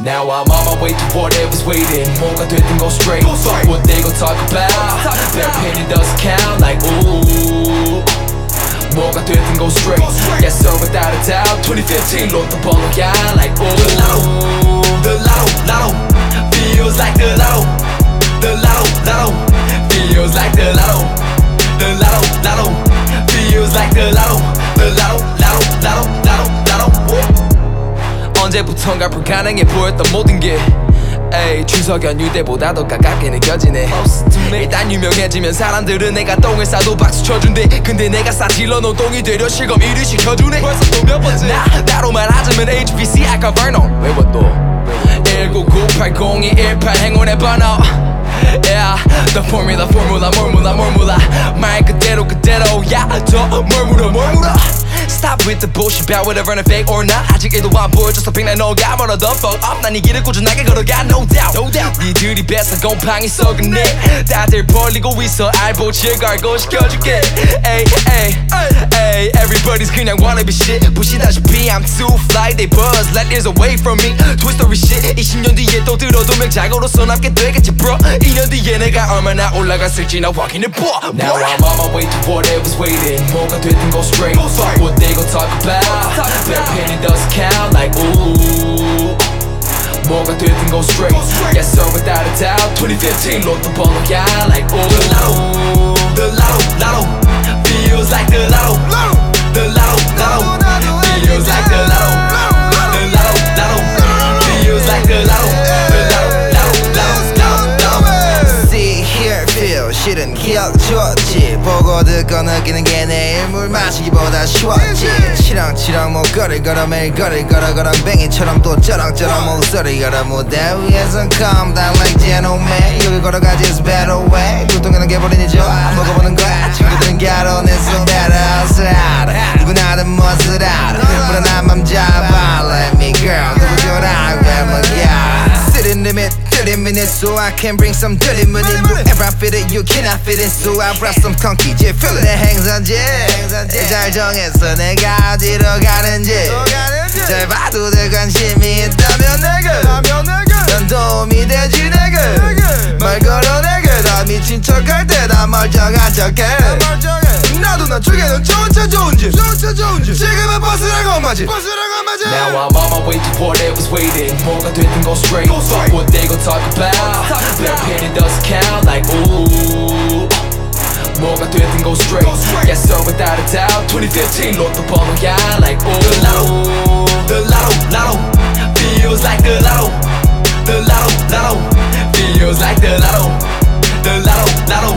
Now I'm on my way to whatever's waiting 뭐가 됐든 go straight Fuck what they gon' talk about Their opinion doesn't count like ooh 뭐가 됐든 go straight Yes sir without a doubt 2015 로또 번호야 like ooh The lotto The lotto lotto Feels like the lotto The lotto lotto Feels like the lotto The lotto lotto Feels like the lotto 언제부턴가 불가능해 보였던 모든 게 에이 추석 연휴 때보다 더 가깝게 느껴지네. 일단 유명해지면 사람들은 내가 똥을 싸도 박수 쳐준대. 근데 내가 싸질러 놓은 똥이 되려 실검 1위 시켜주네. 벌써 또 몇 번째? 나 따로 말하자면 HBC 아까 버너 외워 또 199802118 행운의 번호 Yeah, the formula, formula, 몰무라, 몰무라 말 그대로 그대로야 더뭘 물어, 뭘 물어 Stop with the bullshit about whether running fake or not 아직 1도 안 보여줘서 빅나 너가 멀어 the fuck up 난 이 길을 꾸준하게 걸어가 no doubt, no doubt 니들이 뺏어 곰팡이 썩은 내 다들 벌리고 있어 알보칠 갈고 시켜줄게 Ay, ay, ay Everybody's 그냥 wannabe shit 보시다시피 I'm too fly They buzz light years away from me Twist story shit 20년 뒤에 또 들어도 명작으로서 남게 되겠지 bro 2년 뒤에 내가 얼마나 올라갔을지 나 확인해 봐 Now I'm on my way to whatever's waiting 뭐가 됐든 go straight Fuck what they gon' talk about Their opinion doesn't count like ooh 뭐가 됐든 go straight Yes sir without a doubt 2015 로또 번호야 like ooh 실은 기억 좋지. 보고 듣고 느끼는 게 내일 물 마시기보다 쉬웠지. 치렁치렁 목걸이 걸어 매일 거리 걸어 거렁뱅이처럼 또 쩌렁쩌렁 목소리 걸어 무대 위에선 calm down like gentleman 여기 걸어가지 is better way. 두통에는 개버리니 좋아. 먹어보는 거야. 친구들은 결혼했어 30 minutes so I can bring some dirty money Wherever I fit it you cannot fit it so I brought some funky j feel it 내 행선지 잘 정했어 내가 어디로 가는지 잘 봐도 될 관심이 있다면 내가 넌 도움이 되지 내가 말 걸어 내가 다 미친 척할 때다 멀쩡한 척해 나도 좋은 차 좋은 집. 좋은 차 좋은 집. 지금은 Now I'm on my way to what they was waiting. 뭐가 되든 go straight. Go straight. What they gon' talk about? Talk about. Their opinion doesn't count like ooh. 뭐가 되든 go straight, go straight. Yes sir without a doubt. 2015 로또 번호야 like ooh. The lotto. The lotto lotto. Feels like the lotto. The lotto lotto. Feels like the lotto. The lotto lotto.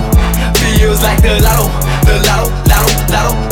Feels like the lotto the loud, loud,